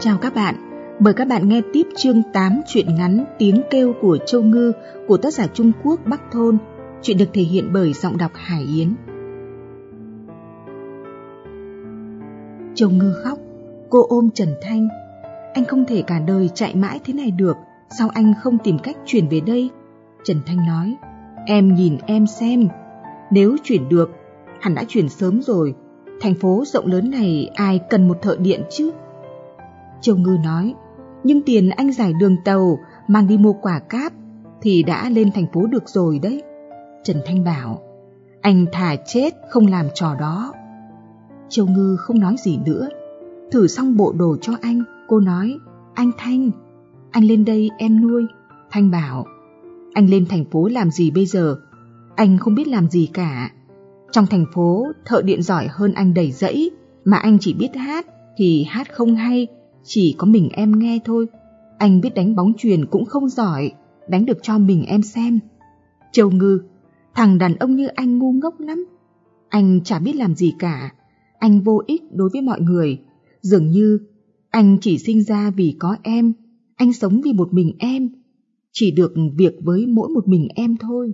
Chào các bạn, mời các bạn nghe tiếp chương 8 truyện ngắn Tiếng kêu của Châu Ngư của tác giả Trung Quốc Bắc Thôn. Chuyện được thể hiện bởi giọng đọc Hải Yến. Châu Ngư khóc, cô ôm Trần Thanh. Anh không thể cả đời chạy mãi thế này được, sao anh không tìm cách chuyển về đây? Trần Thanh nói, em nhìn em xem, nếu chuyển được, hẳn đã chuyển sớm rồi. Thành phố rộng lớn này ai cần một thợ điện chứ? Châu Ngư nói, nhưng tiền anh giải đường tàu mang đi mua quả cáp thì đã lên thành phố được rồi đấy. Trần Thanh bảo, anh thà chết không làm trò đó. Châu Ngư không nói gì nữa. Thử xong bộ đồ cho anh, cô nói, anh Thanh, anh lên đây em nuôi. Thanh bảo, anh lên thành phố làm gì bây giờ? Anh không biết làm gì cả. Trong thành phố, thợ điện giỏi hơn anh đầy dẫy, mà anh chỉ biết hát thì hát không hay, chỉ có mình em nghe thôi. Anh biết đánh bóng truyền cũng không giỏi, đánh được cho mình em xem. Châu Ngư, thằng đàn ông như anh ngu ngốc lắm. Anh chả biết làm gì cả, anh vô ích đối với mọi người. Dường như anh chỉ sinh ra vì có em, anh sống vì một mình em, chỉ được việc với mỗi một mình em thôi.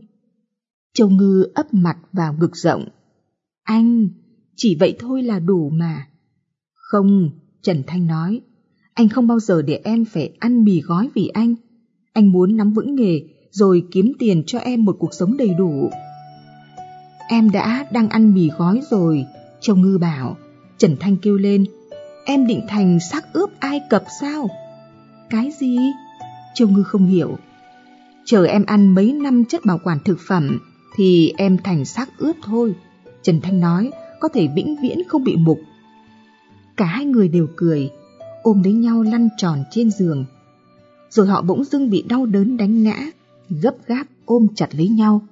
Châu Ngư ấp mặt vào ngực rộng. Anh, chỉ vậy thôi là đủ mà. Không, Trần Thanh nói, anh không bao giờ để em phải ăn mì gói vì anh. Anh muốn nắm vững nghề rồi kiếm tiền cho em một cuộc sống đầy đủ. Em đã đang ăn mì gói rồi, Châu Ngư bảo. Trần Thanh kêu lên, em định thành xác ướp Ai Cập sao? Cái gì? Châu Ngư không hiểu. Chờ em ăn mấy năm chất bảo quản thực phẩm thì em thành xác ướp thôi. Trần Thanh nói, có thể vĩnh viễn không bị mục. Cả hai người đều cười, ôm lấy nhau lăn tròn trên giường. Rồi họ bỗng dưng bị đau đớn đánh ngã, gấp gáp ôm chặt lấy nhau.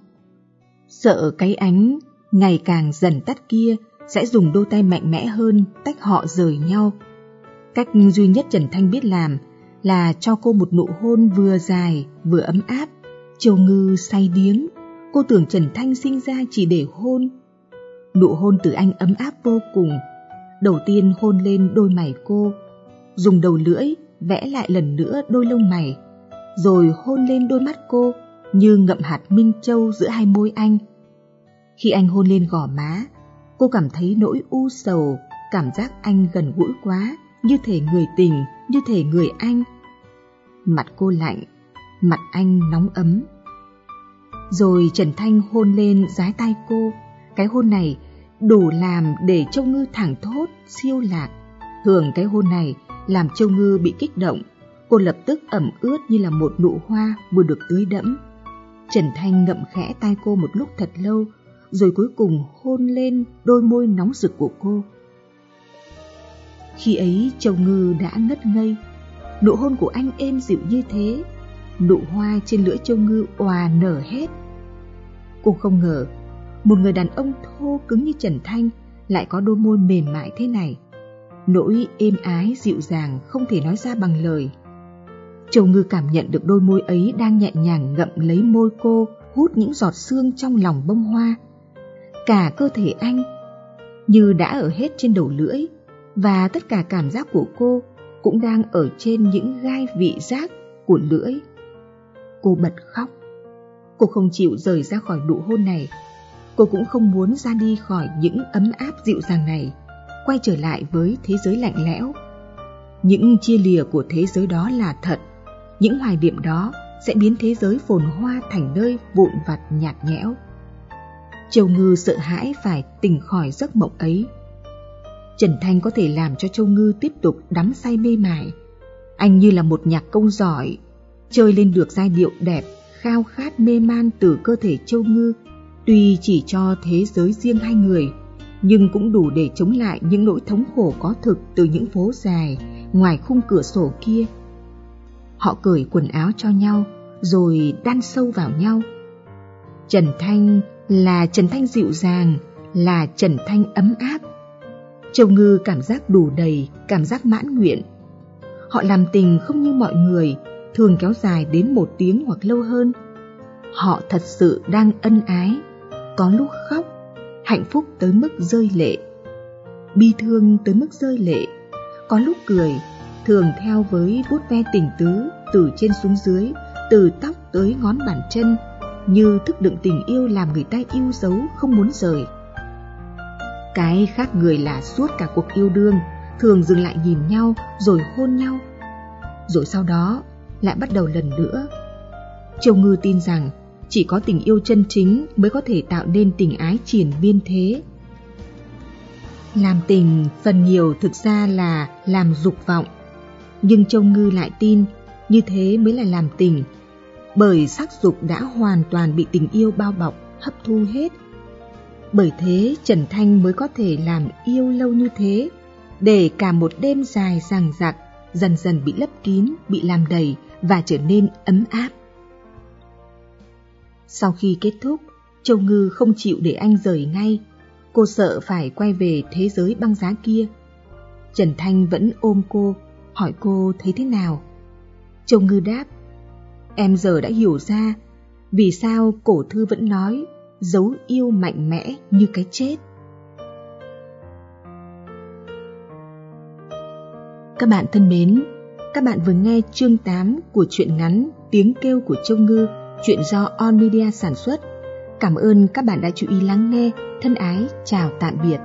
Sợ cái ánh ngày càng dần tắt kia sẽ dùng đôi tay mạnh mẽ hơn tách họ rời nhau. Cách duy nhất Trần Thanh biết làm là cho cô một nụ hôn vừa dài vừa ấm áp. Châu Ngư say điếng, cô tưởng Trần Thanh sinh ra chỉ để hôn. Nụ hôn từ anh ấm áp vô cùng. Đầu tiên hôn lên đôi mày cô, dùng đầu lưỡi vẽ lại lần nữa đôi lông mày, rồi hôn lên đôi mắt cô như ngậm hạt minh châu giữa hai môi anh. Khi anh hôn lên gò má, cô cảm thấy nỗi u sầu, cảm giác anh gần gũi quá, như thể người tình, như thể người anh. Mặt cô lạnh, mặt anh nóng ấm. Rồi Trần Thanh hôn lên dái tay cô, cái hôn này đủ làm để Châu Ngư thẳng thốt, siêu lạc. Thường cái hôn này làm Châu Ngư bị kích động, cô lập tức ẩm ướt như là một nụ hoa vừa được tưới đẫm. Trần Thanh ngậm khẽ tai cô một lúc thật lâu, rồi cuối cùng hôn lên đôi môi nóng rực của cô. Khi ấy Châu Ngư đã ngất ngây, nụ hôn của anh êm dịu như thế, nụ hoa trên lưỡi Châu Ngư òa nở hết. Cô không ngờ, một người đàn ông thô cứng như Trần Thanh lại có đôi môi mềm mại thế này. Nỗi êm ái dịu dàng không thể nói ra bằng lời. Châu Ngư cảm nhận được đôi môi ấy đang nhẹ nhàng ngậm lấy môi cô, hút những giọt sương trong lòng bông hoa. Cả cơ thể anh như đã ở hết trên đầu lưỡi và tất cả cảm giác của cô cũng đang ở trên những gai vị giác của lưỡi. Cô bật khóc. Cô không chịu rời ra khỏi nụ hôn này. Cô cũng không muốn ra đi khỏi những ấm áp dịu dàng này quay trở lại với thế giới lạnh lẽo. Những chia lìa của thế giới đó là thật, những hoài niệm đó sẽ biến thế giới phồn hoa thành nơi vụn vặt nhạt nhẽo. Châu Ngư sợ hãi phải tỉnh khỏi giấc mộng ấy. Trần Thanh có thể làm cho Châu Ngư tiếp tục đắm say mê mải. Anh như là một nhạc công giỏi, chơi lên được giai điệu đẹp, khao khát mê man từ cơ thể Châu Ngư, tuy chỉ cho thế giới riêng hai người, nhưng cũng đủ để chống lại những nỗi thống khổ có thực từ những phố dài ngoài khung cửa sổ kia. Họ cởi quần áo cho nhau, rồi đan sâu vào nhau. Trần Thanh là Trần Thanh dịu dàng, là Trần Thanh ấm áp. Châu Ngư cảm giác đủ đầy, cảm giác mãn nguyện. Họ làm tình không như mọi người, thường kéo dài đến một tiếng hoặc lâu hơn. Họ thật sự đang ân ái, có lúc khóc, hạnh phúc tới mức rơi lệ, bi thương tới mức rơi lệ, có lúc cười, thường theo với bút ve tình tứ từ trên xuống dưới, từ tóc tới ngón bàn chân, như thức đựng tình yêu làm người ta yêu dấu không muốn rời. Cái khác người là suốt cả cuộc yêu đương, thường dừng lại nhìn nhau rồi hôn nhau. Rồi sau đó lại bắt đầu lần nữa. Châu Ngư tin rằng chỉ có tình yêu chân chính mới có thể tạo nên tình ái triển biên thế. Làm tình phần nhiều thực ra là làm dục vọng, nhưng Châu Ngư lại tin như thế mới là làm tình, bởi sắc dục đã hoàn toàn bị tình yêu bao bọc, hấp thu hết. Bởi thế Trần Thanh mới có thể làm yêu lâu như thế, để cả một đêm dài rằng rặc dần dần bị lấp kín, bị làm đầy và trở nên ấm áp. Sau khi kết thúc, Châu Ngư không chịu để anh rời ngay. Cô sợ phải quay về thế giới băng giá kia. Trần Thanh vẫn ôm cô, hỏi cô thấy thế nào. Châu Ngư đáp, em giờ đã hiểu ra vì sao cổ thư vẫn nói dấu yêu mạnh mẽ như cái chết. Các bạn thân mến, các bạn vừa nghe chương 8 của truyện ngắn Tiếng kêu của Châu Ngư, chuyện do On Media sản xuất. Cảm ơn các bạn đã chú ý lắng nghe. Thân ái, chào tạm biệt.